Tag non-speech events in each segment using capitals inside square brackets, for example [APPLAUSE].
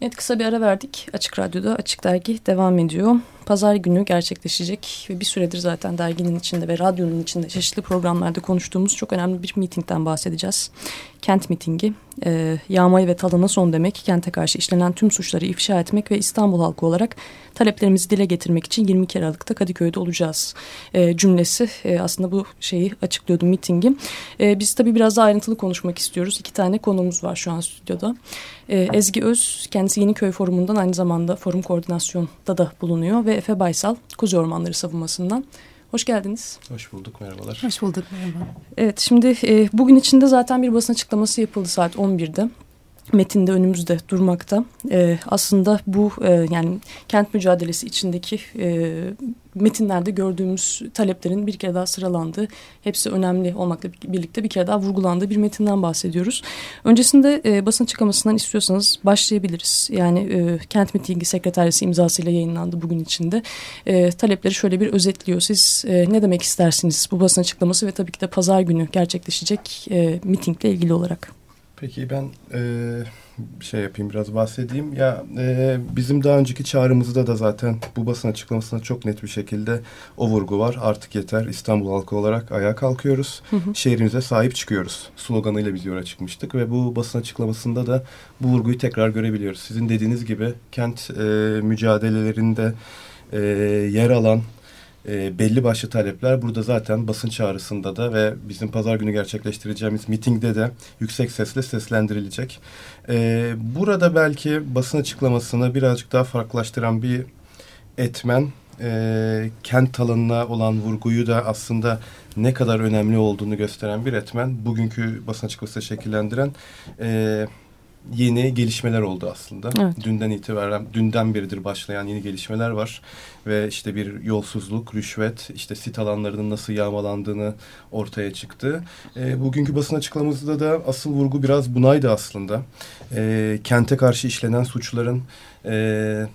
Evet kısa bir ara verdik. Açık Radyo'da Açık Dergi devam ediyor. Pazar günü gerçekleşecek ve bir süredir zaten derginin içinde ve radyonun içinde çeşitli programlarda konuştuğumuz çok önemli bir mitingden bahsedeceğiz. Kent mitingi, e, yağmayı ve talana son demek, kente karşı işlenen tüm suçları ifşa etmek ve İstanbul halkı olarak taleplerimizi dile getirmek için 22 Aralık'ta Kadıköy'de olacağız e, cümlesi. E, aslında bu şeyi açıklıyordu mitingi. E, biz tabii biraz daha ayrıntılı konuşmak istiyoruz. İki tane konumuz var şu an stüdyoda. E, Ezgi Öz kendisi Yeniköy Forumu'ndan aynı zamanda forum koordinasyonda da bulunuyor ve Efe Baysal Kuzey Ormanları Savunması'ndan. Hoş geldiniz. Hoş bulduk, merhabalar. Hoş bulduk, merhaba. Evet, şimdi e, bugün içinde zaten bir basın açıklaması yapıldı saat 11'de metinde önümüzde durmakta. E, aslında bu e, yani kent mücadelesi içindeki e, metinlerde gördüğümüz taleplerin bir kere daha sıralandığı, hepsi önemli olmakla birlikte bir kere daha vurgulandığı bir metinden bahsediyoruz. Öncesinde e, basın çıkamasından istiyorsanız başlayabiliriz. Yani e, kent mitingi sekreterisi imzasıyla yayınlandı bugün içinde. E, talepleri şöyle bir özetliyor. Siz e, ne demek istersiniz bu basın açıklaması ve tabii ki de pazar günü gerçekleşecek e, mitingle ilgili olarak? Peki ben e, şey yapayım biraz bahsedeyim. Ya e, bizim daha önceki çağrımızda da zaten bu basın açıklamasında çok net bir şekilde o vurgu var. Artık yeter İstanbul halkı olarak ayağa kalkıyoruz. Hı hı. Şehrimize sahip çıkıyoruz. Sloganıyla biz yola çıkmıştık ve bu basın açıklamasında da bu vurguyu tekrar görebiliyoruz. Sizin dediğiniz gibi kent e, mücadelelerinde e, yer alan e, belli başlı talepler burada zaten basın çağrısında da ve bizim pazar günü gerçekleştireceğimiz mitingde de yüksek sesle seslendirilecek. E, burada belki basın açıklamasını birazcık daha farklılaştıran bir etmen e, kent alanına olan vurguyu da aslında ne kadar önemli olduğunu gösteren bir etmen. Bugünkü basın açıklaması şekillendiren e, yeni gelişmeler oldu aslında. Evet. Dünden itibaren, dünden beridir başlayan yeni gelişmeler var. Ve işte bir yolsuzluk, rüşvet, işte sit alanlarının nasıl yağmalandığını ortaya çıktı. E, bugünkü basın açıklamamızda da asıl vurgu biraz bunaydı aslında. E, kente karşı işlenen suçların... E,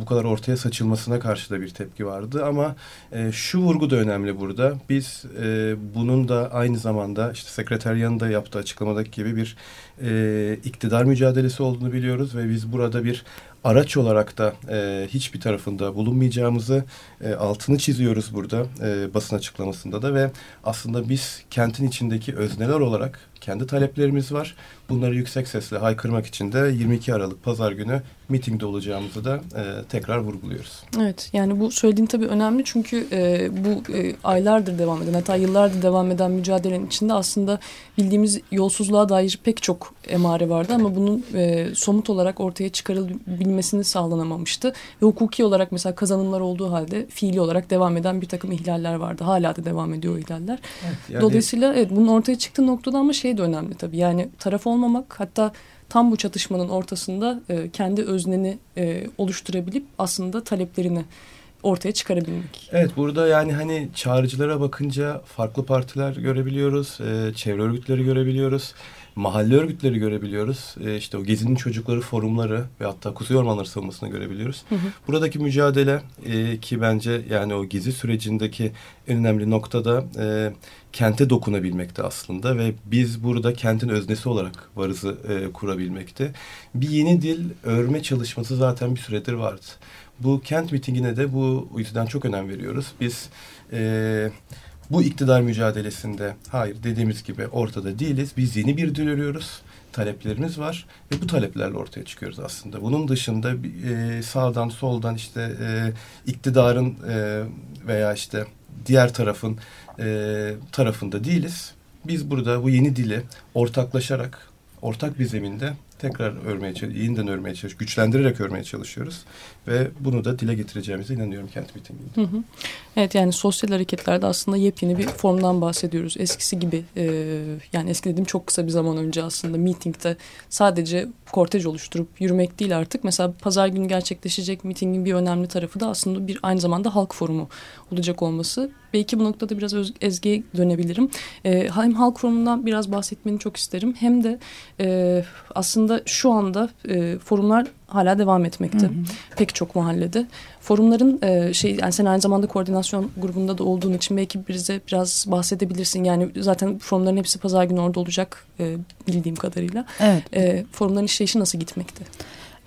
bu kadar ortaya saçılmasına karşı da bir tepki vardı ama e, şu vurgu da önemli burada. Biz e, bunun da aynı zamanda işte sekreteryanın da yaptığı açıklamadaki gibi bir e, iktidar mücadelesi olduğunu biliyoruz ve biz burada bir araç olarak da e, hiçbir tarafında bulunmayacağımızı e, altını çiziyoruz burada e, basın açıklamasında da ve aslında biz kentin içindeki özneler olarak kendi taleplerimiz var. Bunları yüksek sesle haykırmak için de 22 Aralık Pazar günü mitingde olacağımızı da e, tekrar vurguluyoruz. Evet yani bu söylediğin tabii önemli çünkü e, bu e, aylardır devam eden hatta yıllardır devam eden mücadelenin içinde aslında bildiğimiz yolsuzluğa dair pek çok emare vardı ama bunun e, somut olarak ortaya çıkarılabilmesini sağlanamamıştı. Ve hukuki olarak mesela kazanımlar olduğu halde fiili olarak devam eden bir takım ihlaller vardı. Hala da devam ediyor o ihlaller. Evet, yani... Dolayısıyla evet, bunun ortaya çıktığı noktada ama şey de önemli tabii yani taraf olmamak hatta tam bu çatışmanın ortasında e, kendi özneni e, oluşturabilip aslında taleplerini ortaya çıkarabilmek. Evet burada yani hani çağrıcılara bakınca farklı partiler görebiliyoruz, e, çevre örgütleri görebiliyoruz mahalle örgütleri görebiliyoruz. E, işte o Gezi'nin çocukları forumları ve hatta Kuzey Ormanları savunmasını görebiliyoruz. Hı hı. Buradaki mücadele e, ki bence yani o Gezi sürecindeki en önemli noktada e, kente dokunabilmekte aslında ve biz burada kentin öznesi olarak varızı e, kurabilmekte. Bir yeni dil örme çalışması zaten bir süredir vardı. Bu kent mitingine de bu yüzden çok önem veriyoruz. Biz... E, bu iktidar mücadelesinde hayır dediğimiz gibi ortada değiliz. Biz yeni bir dil örüyoruz. Taleplerimiz var ve bu taleplerle ortaya çıkıyoruz aslında. Bunun dışında e, sağdan soldan işte e, iktidarın e, veya işte diğer tarafın e, tarafında değiliz. Biz burada bu yeni dili ortaklaşarak ortak bir zeminde tekrar örmeye yeniden örmeye çalış, güçlendirerek örmeye çalışıyoruz ve bunu da dile getireceğimize inanıyorum kent mitinginde. Hı hı. Evet yani sosyal hareketlerde aslında yepyeni bir formdan bahsediyoruz. Eskisi gibi e, yani eski dediğim çok kısa bir zaman önce aslında mitingde sadece kortej oluşturup yürümek değil artık. Mesela pazar günü gerçekleşecek mitingin bir önemli tarafı da aslında bir aynı zamanda halk forumu olacak olması. Belki bu noktada biraz öz, Ezgi'ye dönebilirim. E, hem halk forumundan biraz bahsetmeni çok isterim. Hem de e, aslında şu anda e, forumlar hala devam etmekte. Hı hı. Pek çok mahallede. Forumların e, şey yani sen aynı zamanda koordinasyon grubunda da olduğun için belki bize biraz bahsedebilirsin. Yani zaten forumların hepsi pazar günü orada olacak e, bildiğim kadarıyla. Evet. E, forumların işleyişi nasıl gitmekte?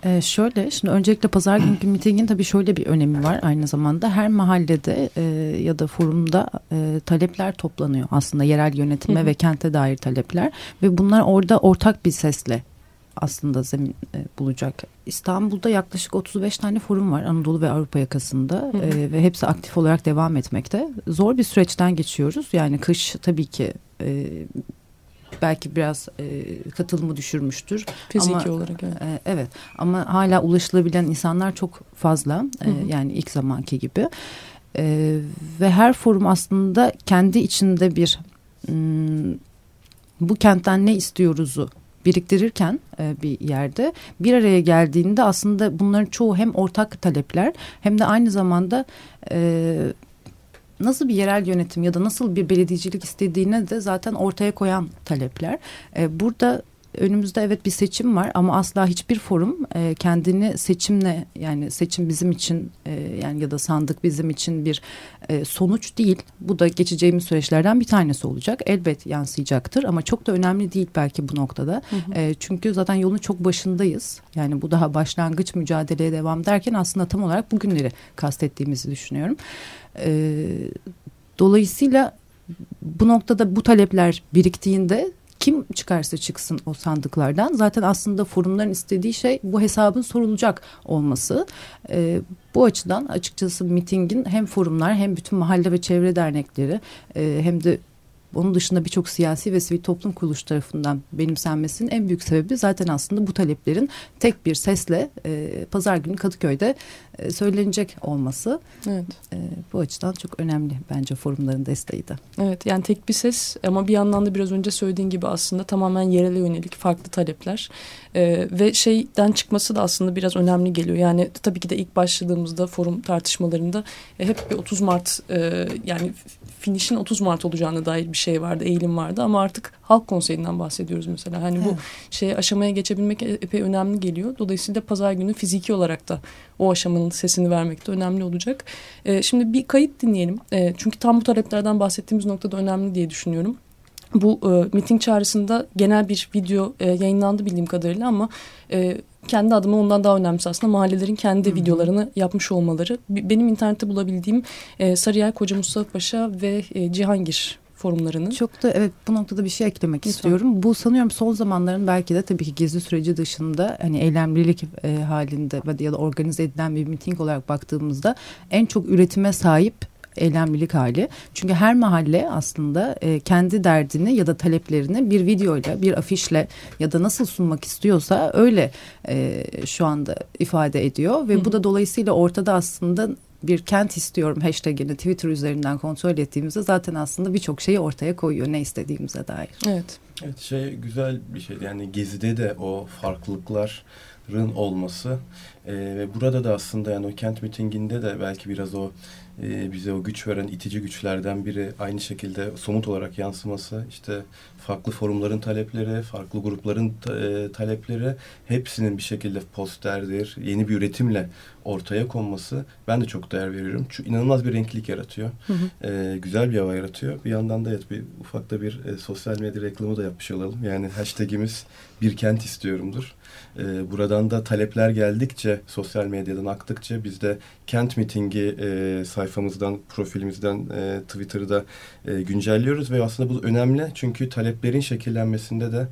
Ee, şöyle şimdi öncelikle pazar günkü [CLEARS THROAT] mitingin tabii şöyle bir önemi var aynı zamanda her mahallede e, ya da forumda e, talepler toplanıyor aslında yerel yönetime hı hı. ve kente dair talepler ve bunlar orada ortak bir sesle aslında zemin e, bulacak. İstanbul'da yaklaşık 35 tane forum var Anadolu ve Avrupa yakasında E, ve hepsi aktif olarak devam etmekte. Zor bir süreçten geçiyoruz. Yani kış tabii ki e, belki biraz e, katılımı düşürmüştür. Fiziki ama, olarak evet. E, evet ama hala ulaşılabilen insanlar çok fazla. E, yani ilk zamanki gibi. E, ve her forum aslında kendi içinde bir m, bu kentten ne istiyoruzu biriktirirken e, bir yerde bir araya geldiğinde aslında bunların çoğu hem ortak talepler hem de aynı zamanda e, nasıl bir yerel yönetim ya da nasıl bir belediyecilik istediğine de zaten ortaya koyan talepler. E, burada önümüzde evet bir seçim var ama asla hiçbir forum e, kendini seçimle yani seçim bizim için e, yani ya da sandık bizim için bir e, sonuç değil. Bu da geçeceğimiz süreçlerden bir tanesi olacak. Elbet yansıyacaktır ama çok da önemli değil belki bu noktada. Hı hı. E, çünkü zaten yolun çok başındayız. Yani bu daha başlangıç mücadeleye devam derken aslında tam olarak bugünleri kastettiğimizi düşünüyorum. E, dolayısıyla bu noktada bu talepler biriktiğinde kim çıkarsa çıksın o sandıklardan zaten aslında forumların istediği şey bu hesabın sorulacak olması. E, bu açıdan açıkçası mitingin hem forumlar hem bütün mahalle ve çevre dernekleri e, hem de onun dışında birçok siyasi ve sivil toplum kuruluş tarafından benimsenmesinin en büyük sebebi zaten aslında bu taleplerin tek bir sesle e, pazar günü Kadıköy'de e, söylenecek olması. Evet. E, bu açıdan çok önemli bence forumların desteği de. Evet yani tek bir ses ama bir yandan da biraz önce söylediğin gibi aslında tamamen yerele yönelik farklı talepler. E, ve şeyden çıkması da aslında biraz önemli geliyor. Yani tabii ki de ilk başladığımızda forum tartışmalarında e, hep bir 30 Mart e, yani finişin 30 Mart olacağına dair bir şey vardı, eğilim vardı ama artık halk konseyinden bahsediyoruz mesela. Hani evet. bu şey aşamaya geçebilmek e, epey önemli geliyor. Dolayısıyla pazar günü fiziki olarak da o aşamanın sesini vermek de önemli olacak. E, şimdi bir kayıt dinleyelim. E, çünkü tam bu taleplerden bahsettiğimiz noktada önemli diye düşünüyorum. Bu e, miting çağrısında genel bir video e, yayınlandı bildiğim kadarıyla ama e, kendi adıma ondan daha önemlisi aslında mahallelerin kendi Hı -hı. videolarını yapmış olmaları. Benim internette bulabildiğim e, Sarıyer, Koca Mustafa Paşa ve e, Cihangir forumlarının. Çok da evet bu noktada bir şey eklemek Lütfen. istiyorum. Bu sanıyorum son zamanların belki de tabii ki gezi süreci dışında hani eylemlilik e, halinde ya da organize edilen bir miting olarak baktığımızda en çok üretime sahip eylemlilik hali. Çünkü her mahalle aslında e, kendi derdini ya da taleplerini bir videoyla, bir afişle ya da nasıl sunmak istiyorsa öyle e, şu anda ifade ediyor ve Hı. bu da dolayısıyla ortada aslında bir kent istiyorum hashtagini Twitter üzerinden kontrol ettiğimizde zaten aslında birçok şeyi ortaya koyuyor ne istediğimize dair. Evet. Evet şey güzel bir şey yani gezide de o farklılıkların olması e, ve burada da aslında yani o kent mitinginde de belki biraz o e, bize o güç veren itici güçlerden biri. Aynı şekilde somut olarak yansıması işte farklı forumların talepleri, farklı grupların e, talepleri hepsinin bir şekilde posterdir, yeni bir üretimle ortaya konması ben de çok değer veriyorum. Çünkü inanılmaz bir renklilik yaratıyor. Hı hı. E, güzel bir hava yaratıyor. Bir yandan da evet bir ufak da bir e, sosyal medya reklamı da yapmış olalım. Yani hashtagimiz bir kent istiyorumdur. E, buradan da talepler geldikçe sosyal medyadan aktıkça biz de kent mitingi e, sayfamızdan, profilimizden e, Twitter'da e, güncelliyoruz ve aslında bu önemli çünkü taleplerin şekillenmesinde de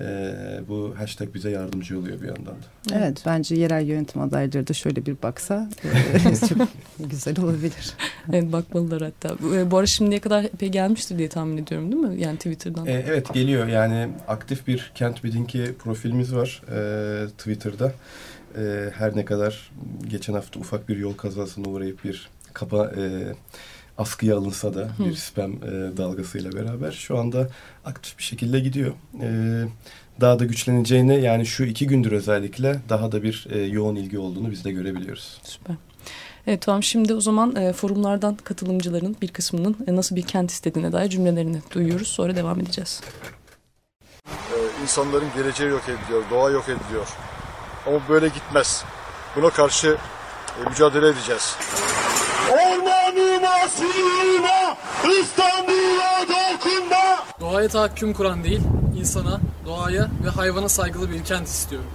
e, bu hashtag bize yardımcı oluyor bir yandan da. Evet, bence yerel yönetim adayları da şöyle bir baksa e, [LAUGHS] çok güzel olabilir. evet bakmalılar hatta. Bu, bu ara şimdiye kadar epey gelmiştir diye tahmin ediyorum değil mi? Yani Twitter'dan. E, evet geliyor yani aktif bir Kent Meeting'i profilimiz var e, Twitter'da. E, her ne kadar geçen hafta ufak bir yol kazasına uğrayıp bir kapa... E, askıya alınsa da bir spam e, dalgasıyla beraber şu anda aktif bir şekilde gidiyor. E, daha da güçleneceğini yani şu iki gündür özellikle daha da bir e, yoğun ilgi olduğunu biz de görebiliyoruz. Süper. Evet tamam şimdi o zaman e, forumlardan katılımcıların bir kısmının e, nasıl bir kent istediğine dair cümlelerini duyuyoruz. Sonra devam edeceğiz. Ee, insanların geleceği yok ediliyor, doğa yok ediliyor. Ama böyle gitmez. Buna karşı e, mücadele edeceğiz. Suyuma, İstanbul'a dokunma. Doğaya tahakküm kuran değil, insana, doğaya ve hayvana saygılı bir kent istiyorum.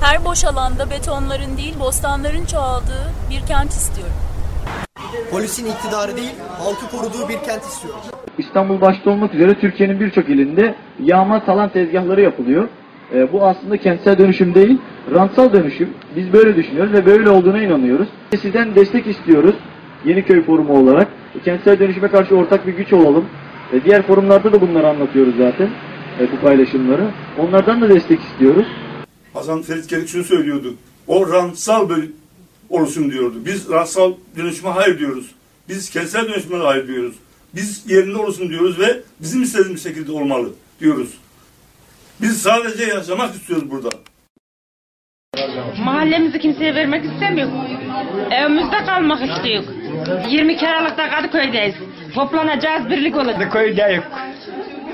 Her boş alanda betonların değil bostanların çoğaldığı bir kent istiyorum. Polisin iktidarı değil, halkı koruduğu bir kent istiyorum. İstanbul başta olmak üzere Türkiye'nin birçok ilinde yağma talan tezgahları yapılıyor. E, bu aslında kentsel dönüşüm değil, rantsal dönüşüm. Biz böyle düşünüyoruz ve böyle olduğuna inanıyoruz. Sizden destek istiyoruz Yeniköy Forumu olarak. E, kentsel dönüşüme karşı ortak bir güç olalım. E, diğer forumlarda da bunları anlatıyoruz zaten, e, bu paylaşımları. Onlardan da destek istiyoruz. Hasan Ferit Kerik şunu söylüyordu. O rantsal bir oluşum diyordu. Biz rantsal dönüşüme hayır diyoruz. Biz kentsel dönüşüme hayır diyoruz. Biz yerinde olsun diyoruz ve bizim istediğimiz şekilde olmalı diyoruz. Biz sadece yaşamak istiyoruz burada. Mahallemizi kimseye vermek istemiyor. Evimizde kalmak istiyor. 22 Aralık'ta Kadıköy'deyiz. Toplanacağız, birlik olacağız. Kadıköy'deyiz.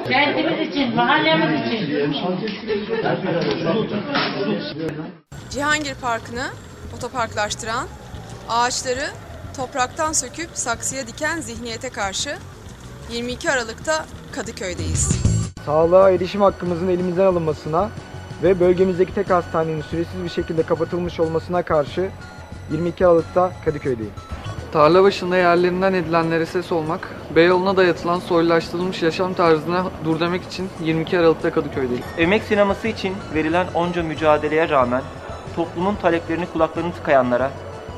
Kendimiz için, mahallemiz için. Cihangir Parkı'nı otoparklaştıran, ağaçları topraktan söküp saksıya diken zihniyete karşı 22 Aralık'ta Kadıköy'deyiz. Sağlığa erişim hakkımızın elimizden alınmasına ve bölgemizdeki tek hastanenin süresiz bir şekilde kapatılmış olmasına karşı 22 Aralık'ta Kadıköy'deyim. Tarla başında yerlerinden edilenlere ses olmak, Beyoğlu'na dayatılan soylulaştırılmış yaşam tarzına dur demek için 22 Aralık'ta Kadıköy'deyim. Emek sineması için verilen onca mücadeleye rağmen toplumun taleplerini kulaklarını tıkayanlara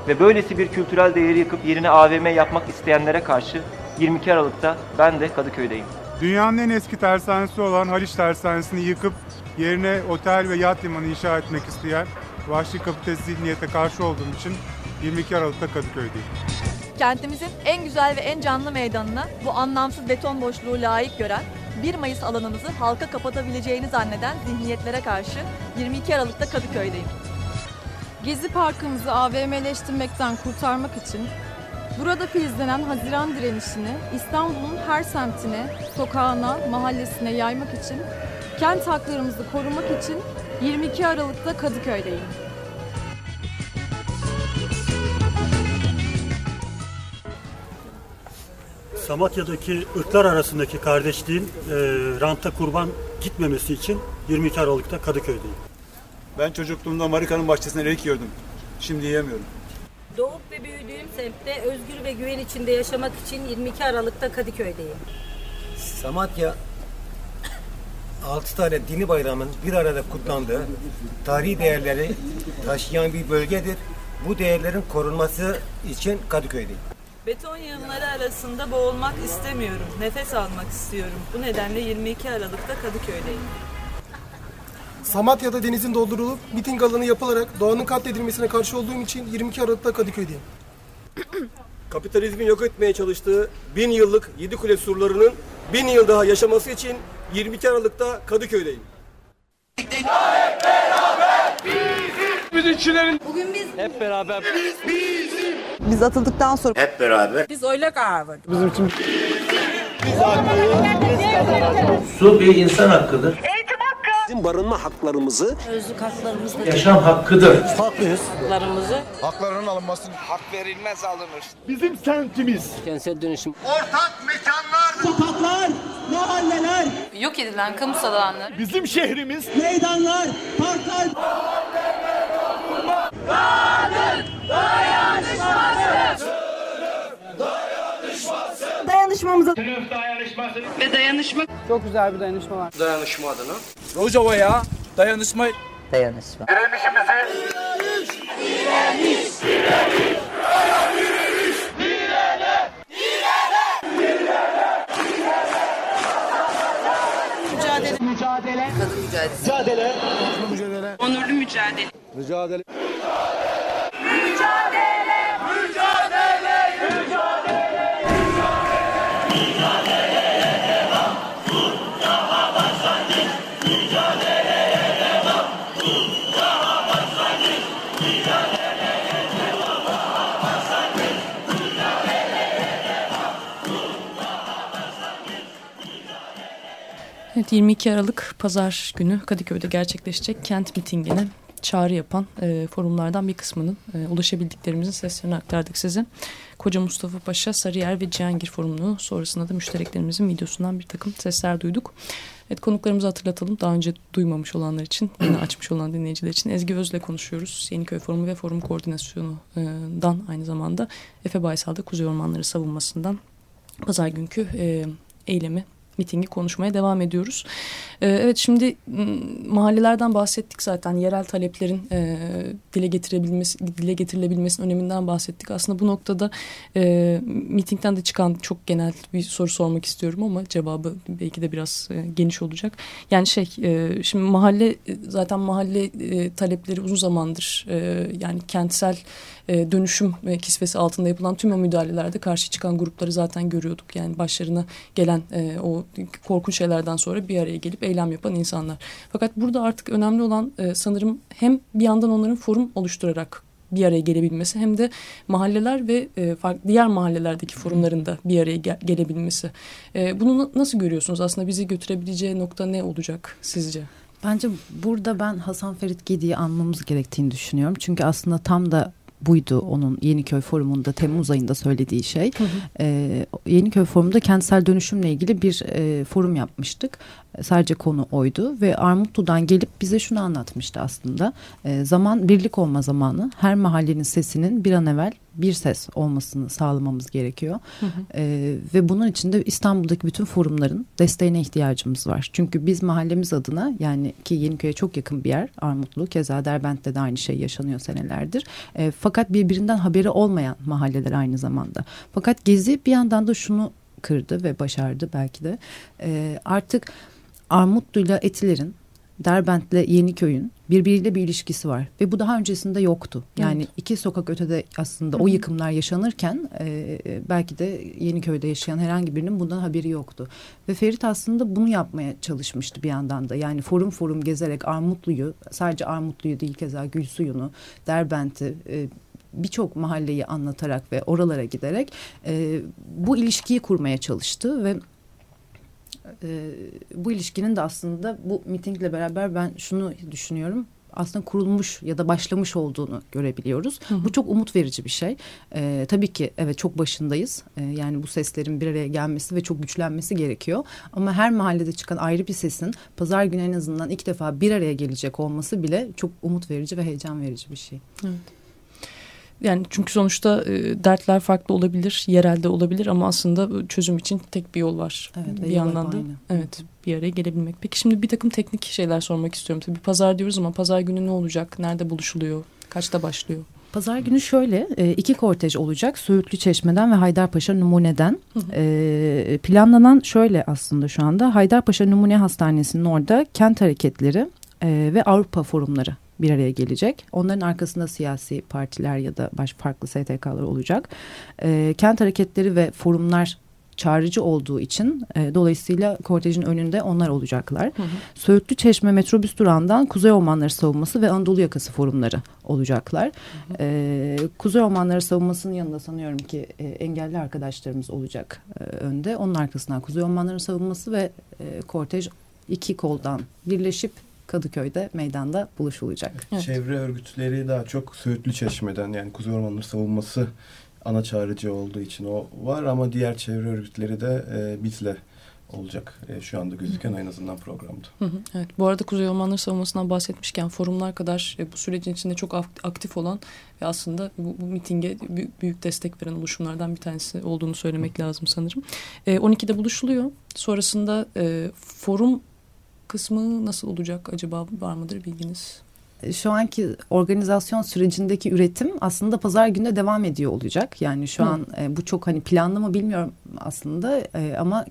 ve böylesi bir kültürel değeri yıkıp yerine AVM yapmak isteyenlere karşı 22 Aralık'ta ben de Kadıköy'deyim. Dünyanın en eski tersanesi olan Haliç Tersanesi'ni yıkıp yerine otel ve yat limanı inşa etmek isteyen vahşi kapitalist zihniyete karşı olduğum için 22 Aralık'ta Kadıköy'deyim. Kentimizin en güzel ve en canlı meydanına bu anlamsız beton boşluğu layık gören 1 Mayıs alanımızı halka kapatabileceğini zanneden zihniyetlere karşı 22 Aralık'ta Kadıköy'deyim. Gezi Parkımızı AVM'leştirmekten kurtarmak için burada filizlenen Haziran direnişini İstanbul'un her semtine, sokağına, mahallesine yaymak için, kent haklarımızı korumak için 22 Aralık'ta Kadıköy'deyim. Samatya'daki ırklar arasındaki kardeşliğin e, ranta kurban gitmemesi için 22 Aralık'ta Kadıköy'deyim. Ben çocukluğumda Marika'nın bahçesinde erik yiyordum. Şimdi yiyemiyorum. Doğup ve büyüdüğüm semtte özgür ve güven içinde yaşamak için 22 Aralık'ta Kadıköy'deyim. Samatya 6 tane dini bayramın bir arada kutlandığı tarihi değerleri taşıyan bir bölgedir. Bu değerlerin korunması için Kadıköy'deyim. Beton yığınları arasında boğulmak istemiyorum. Nefes almak istiyorum. Bu nedenle 22 Aralık'ta Kadıköy'deyim. Samatya'da denizin doldurulup miting alanı yapılarak doğanın katledilmesine karşı olduğum için 22 Aralık'ta Kadıköy'deyim. [CLEARS THROAT] Kapitalizmin yok etmeye çalıştığı bin yıllık yedi kule surlarının bin yıl daha yaşaması için 22 Aralık'ta Kadıköy'deyim. Bugün biz hep beraber biz bizim. Biz atıldıktan sonra hep beraber biz oyla karar Bizim için Su bir insan hakkıdır. Bizim barınma haklarımızı, özlük haklarımızı, yaşam hakkıdır. Haklıyız. Haklarımızı Haklarının alınmasını hak verilmez alınır. Bizim semtimiz. Kentsel dönüşüm. Ortak mekanlar, sokaklar, mahalleler, yok edilen kamusal alanlar, bizim şehrimiz, meydanlar, parklar. Kadın dayanışması. Dayanışmamıza Sınıf dayanışması ve dayanışma. Çok güzel bir dayanışma var. Dayanışma adına. Rojava'ya dayanışma Dayanışma. Direnişimizi direniş, direniş, direniş, Mücadele. Mücadele. Kadın mücadele. Mücadele. mücadele. Onurlu. Mücadele, mücadele. Evet 22 Aralık Pazar günü Kadıköy'de gerçekleşecek kent mitingine çağrı yapan e, forumlardan bir kısmının e, ulaşabildiklerimizin seslerini aktardık size. Koca Mustafa Paşa, Sarıyer ve Cihangir forumunu sonrasında da müştereklerimizin videosundan bir takım sesler duyduk. Evet konuklarımızı hatırlatalım. Daha önce duymamış olanlar için, [CLEARS THROAT] yeni açmış olan dinleyiciler için Ezgi Öz'le konuşuyoruz. Yeniköy Forumu ve Forum Koordinasyonu'dan aynı zamanda Efe Baysal'da Kuzey Ormanları savunmasından pazar günkü e, eylemi mitingi konuşmaya devam ediyoruz. Ee, evet şimdi mahallelerden bahsettik zaten yerel taleplerin e, dile getirebilmesi dile getirilebilmesinin öneminden bahsettik. Aslında bu noktada e, mitingden de çıkan çok genel bir soru sormak istiyorum ama cevabı belki de biraz e, geniş olacak. Yani şey e, şimdi mahalle zaten mahalle talepleri uzun zamandır yani kentsel e, dönüşüm e, kisvesi altında yapılan tüm o müdahalelerde karşı çıkan grupları zaten görüyorduk. Yani başlarına gelen e, o korkunç şeylerden sonra bir araya gelip eylem yapan insanlar. Fakat burada artık önemli olan sanırım hem bir yandan onların forum oluşturarak bir araya gelebilmesi hem de mahalleler ve e, farklı diğer mahallelerdeki forumların da bir araya ge gelebilmesi. E, bunu nasıl görüyorsunuz? Aslında bizi götürebileceği nokta ne olacak sizce? Bence burada ben Hasan Ferit Gedi'yi anmamız gerektiğini düşünüyorum. Çünkü aslında tam da buydu onun Yeniköy Forumu'nda Temmuz ayında söylediği şey. Hı hı. E, Yeniköy Forumu'nda kentsel dönüşümle ilgili bir e, forum yapmıştık. Sadece konu oydu ve Armutlu'dan gelip bize şunu anlatmıştı aslında. E, zaman birlik olma zamanı. Her mahallenin sesinin bir an evvel bir ses olmasını sağlamamız gerekiyor. Hı hı. E, ve bunun için de İstanbul'daki bütün forumların desteğine ihtiyacımız var. Çünkü biz mahallemiz adına yani ki Yeniköy'e çok yakın bir yer Armutlu. Keza Derbent'te de aynı şey yaşanıyor senelerdir. E, fakat birbirinden haberi olmayan mahalleler aynı zamanda. Fakat Gezi bir yandan da şunu kırdı ve başardı belki de. E, artık Armutlu'yla Etiler'in Derbent'le Yeniköy'ün birbiriyle bir ilişkisi var ve bu daha öncesinde yoktu. Yani evet. iki sokak ötede aslında Hı -hı. o yıkımlar yaşanırken e, belki de Yeniköy'de yaşayan herhangi birinin bundan haberi yoktu. Ve Ferit aslında bunu yapmaya çalışmıştı bir yandan da. Yani forum forum gezerek Armutlu'yu sadece Armutlu'yu değil keza Gülsuyu'nu, Derbent'i e, birçok mahalleyi anlatarak ve oralara giderek e, bu ilişkiyi kurmaya çalıştı ve e, bu ilişkinin de aslında bu mitingle beraber ben şunu düşünüyorum aslında kurulmuş ya da başlamış olduğunu görebiliyoruz. Hı hı. Bu çok umut verici bir şey. Ee, tabii ki evet çok başındayız. Ee, yani bu seslerin bir araya gelmesi ve çok güçlenmesi gerekiyor. Ama her mahallede çıkan ayrı bir sesin pazar günü en azından ilk defa bir araya gelecek olması bile çok umut verici ve heyecan verici bir şey. Evet. Yani çünkü sonuçta e, dertler farklı olabilir, yerelde olabilir ama aslında çözüm için tek bir yol var. Evet, bir yandan da evet bir araya gelebilmek. Peki şimdi bir takım teknik şeyler sormak istiyorum. Tabii pazar diyoruz ama pazar günü ne olacak? Nerede buluşuluyor? Kaçta başlıyor? Pazar günü şöyle e, iki kortej olacak. Söğütlü Çeşme'den ve Haydarpaşa Numune'den. Hı hı. E, planlanan şöyle aslında şu anda Haydarpaşa Numune Hastanesi'nin orada kent hareketleri e, ve Avrupa forumları bir araya gelecek. Onların arkasında siyasi partiler ya da baş farklı STK'lar olacak. E, kent hareketleri ve forumlar çağrıcı olduğu için e, dolayısıyla kortejin önünde onlar olacaklar. Hı hı. Söğütlü Çeşme metrobüs durağından Kuzey Ormanları Savunması ve Anadolu Yakası forumları olacaklar. Hı hı. E, Kuzey Ormanları Savunması'nın yanında sanıyorum ki e, engelli arkadaşlarımız olacak e, önde. Onun arkasından Kuzey Ormanları Savunması ve e, kortej iki koldan birleşip Kadıköy'de meydanda buluşulacak. Evet. Çevre örgütleri daha çok Söğütlü Çeşme'den yani Kuzey Ormanları savunması ana çağrıcı olduğu için o var ama diğer çevre örgütleri de e, bizle olacak e, şu anda gözüken en azından programda. Hı hı, evet. Bu arada Kuzey Ormanları savunmasından bahsetmişken forumlar kadar e, bu sürecin içinde çok aktif olan ve aslında bu, bu mitinge büyük destek veren oluşumlardan bir tanesi olduğunu söylemek hı. lazım sanırım. E, 12'de buluşuluyor. Sonrasında e, forum kısmı nasıl olacak acaba var mıdır bilginiz? şu anki organizasyon sürecindeki üretim aslında pazar günü devam ediyor olacak. Yani şu Hı. an e, bu çok hani planlı mı bilmiyorum aslında e, ama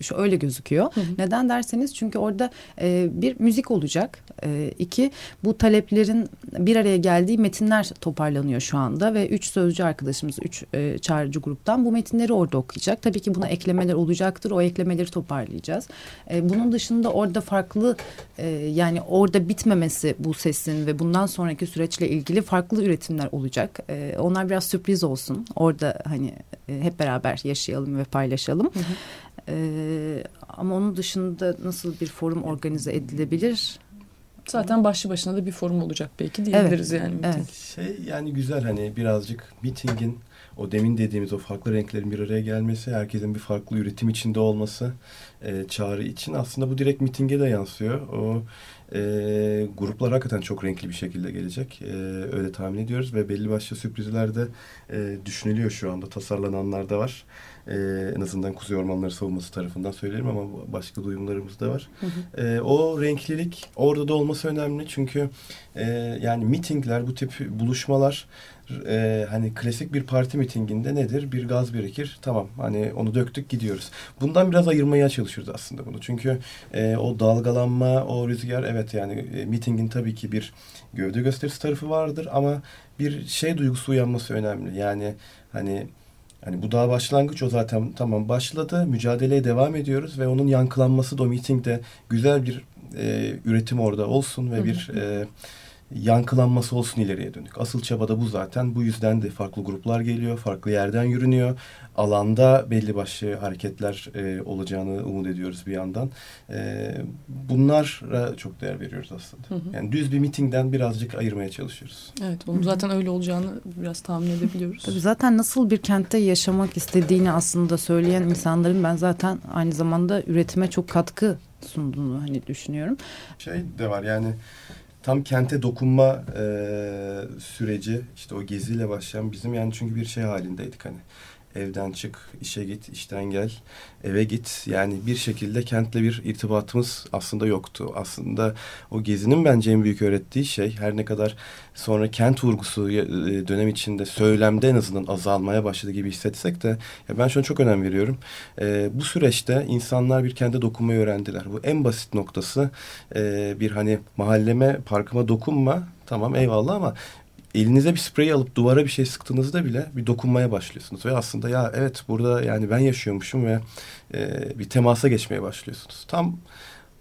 şu öyle gözüküyor. Hı hı. Neden derseniz çünkü orada e, bir müzik olacak. E, iki bu taleplerin bir araya geldiği metinler toparlanıyor şu anda ve üç sözcü arkadaşımız üç e, çağrıcı gruptan bu metinleri orada okuyacak. Tabii ki buna eklemeler olacaktır. O eklemeleri toparlayacağız. E, bunun dışında orada farklı e, yani orada bitmemesi bu sesin ve bundan sonraki süreçle ilgili farklı üretimler olacak. E, onlar biraz sürpriz olsun. Orada hani e, hep beraber yaşayalım ve paylaşalım. Hı hı. Ee, ama onun dışında nasıl bir forum organize edilebilir? Zaten başlı başına da bir forum olacak belki diyebiliriz Evet, yani. evet. Şey yani güzel hani birazcık mitingin o demin dediğimiz o farklı renklerin bir araya gelmesi, herkesin bir farklı üretim içinde olması, e, çağrı için aslında bu direkt mitinge de yansıyor. O e, gruplar hakikaten çok renkli bir şekilde gelecek. E, öyle tahmin ediyoruz ve belli başlı sürprizler de e, düşünülüyor şu anda. Tasarlananlar da var. E, en azından Kuzey Ormanları Savunması tarafından söylerim ama başka duyumlarımız da var. Hı hı. E, o renklilik orada da olması önemli çünkü e, yani mitingler, bu tip buluşmalar e, hani klasik bir parti mitinginde nedir? Bir gaz birikir. Tamam hani onu döktük gidiyoruz. Bundan biraz ayırmaya çalışıyoruz aslında bunu. Çünkü e, o dalgalanma, o rüzgar evet yani e, mitingin tabii ki bir gövde gösterisi tarafı vardır ama bir şey duygusu uyanması önemli. Yani hani Hani bu daha başlangıç o zaten tamam başladı. Mücadeleye devam ediyoruz ve onun yankılanması da o mitingde güzel bir e, üretim orada olsun ve bir e, yankılanması olsun ileriye dönük. Asıl çaba da bu zaten. Bu yüzden de farklı gruplar geliyor, farklı yerden yürünüyor. Alanda belli başlı hareketler e, olacağını umut ediyoruz bir yandan. E, bunlara çok değer veriyoruz aslında. Hı hı. Yani düz bir mitingden birazcık ayırmaya çalışıyoruz. Evet, onun zaten öyle olacağını biraz tahmin edebiliyoruz. Tabii zaten nasıl bir kentte yaşamak istediğini aslında söyleyen insanların ben zaten aynı zamanda üretime çok katkı sunduğunu hani düşünüyorum. Şey de var yani tam kente dokunma e, süreci işte o geziyle başlayan bizim yani çünkü bir şey halindeydik hani evden çık, işe git, işten gel, eve git. Yani bir şekilde kentle bir irtibatımız aslında yoktu. Aslında o gezinin bence en büyük öğrettiği şey her ne kadar sonra kent vurgusu e, dönem içinde söylemde en azından azalmaya başladı gibi hissetsek de ya ben şuna çok önem veriyorum. E, bu süreçte insanlar bir kente dokunmayı öğrendiler. Bu en basit noktası e, bir hani mahalleme, parkıma dokunma tamam eyvallah ama elinize bir sprey alıp duvara bir şey sıktığınızda bile bir dokunmaya başlıyorsunuz. Ve aslında ya evet burada yani ben yaşıyormuşum ve e, bir temasa geçmeye başlıyorsunuz. Tam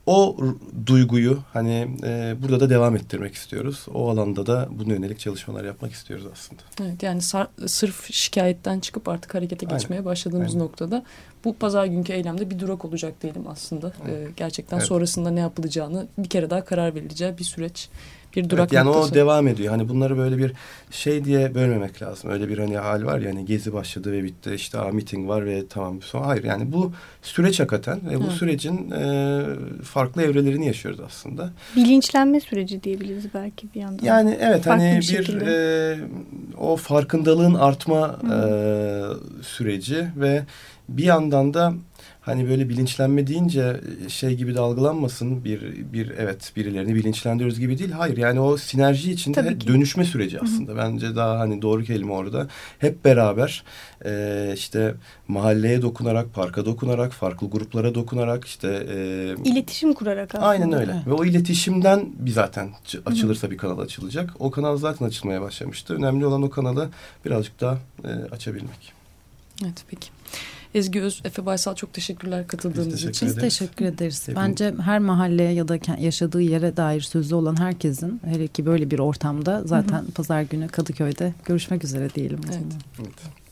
o duyguyu hani e, burada da devam ettirmek istiyoruz. O alanda da buna yönelik çalışmalar yapmak istiyoruz aslında. Evet yani sırf şikayetten çıkıp artık harekete Aynen. geçmeye başladığımız Aynen. noktada bu pazar günkü eylemde bir durak olacak diyelim aslında. Ee, gerçekten Evet. sonrasında ne yapılacağını bir kere daha karar verileceği bir süreç. Bir durak Evet, yani noktası. o devam ediyor. Hani bunları böyle bir şey diye bölmemek lazım. Öyle bir hani hal var ya hani gezi başladı ve bitti. İşte aa, miting var ve tamam. Sonra hayır yani bu süreç hakikaten ve bu Evet. sürecin e, farklı evrelerini yaşıyoruz aslında. Bilinçlenme süreci diyebiliriz belki bir yandan. Yani evet Farklı hani bir bir, e, o farkındalığın artma e, süreci ve bir yandan da hani böyle bilinçlenme deyince şey gibi de algılanmasın bir bir evet birilerini bilinçlendiriyoruz gibi değil. Hayır yani o sinerji içinde dönüşme süreci aslında. Bence daha hani doğru kelime orada. Hep beraber e, işte mahalleye dokunarak, parka dokunarak, farklı gruplara dokunarak işte e, İletişim kurarak aslında. Aynen öyle. Ve o iletişimden bir zaten açılırsa bir kanal açılacak. O kanal zaten açılmaya başlamıştı. Önemli olan o kanalı birazcık daha e, açabilmek. Evet peki. Ezgi Öz, Efe Baysal çok teşekkürler katıldığınız teşekkür için. Biz teşekkür ederiz. Bence her mahalleye ya da yaşadığı yere dair sözü olan herkesin hele ki böyle bir ortamda zaten pazar günü Kadıköy'de görüşmek üzere diyelim. Evet. zaman. Evet.